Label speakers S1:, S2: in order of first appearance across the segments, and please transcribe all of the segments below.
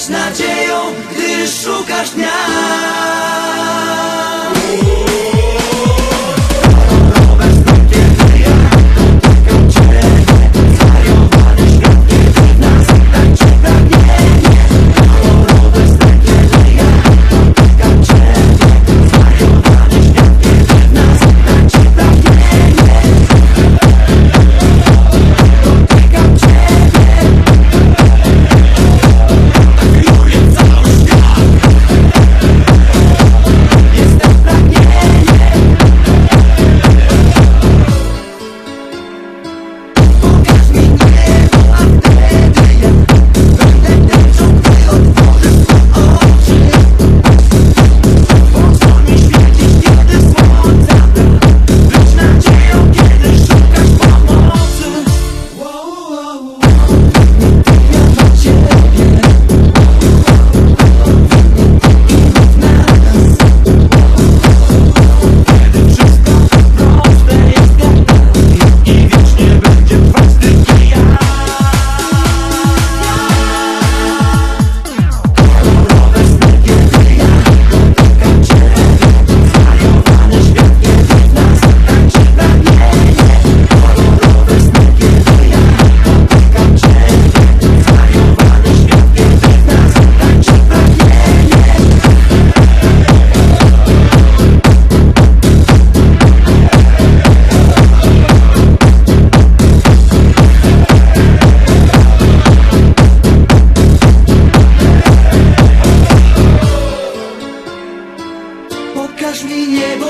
S1: być nadzieją, gdy szukasz dnia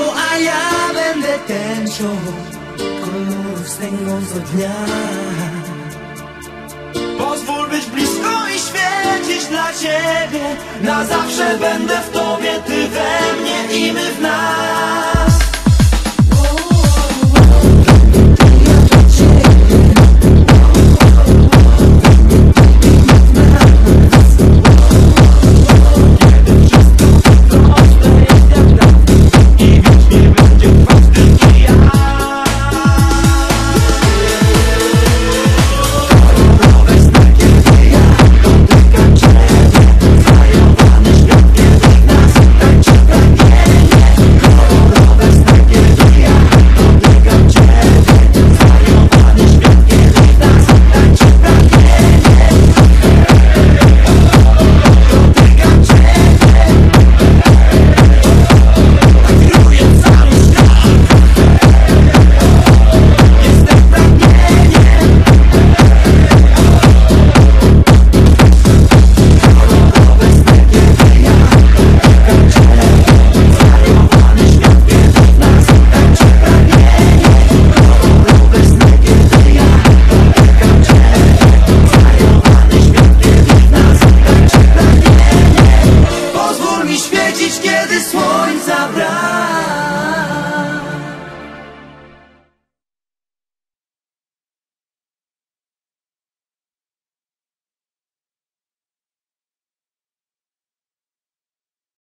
S1: mi niebo, a ja będę tęczą Kolorów stęgąc od dnia. Pozwól być blisko i świecić dla Ciebie. Na zawsze będę w Tobie, Ty we mnie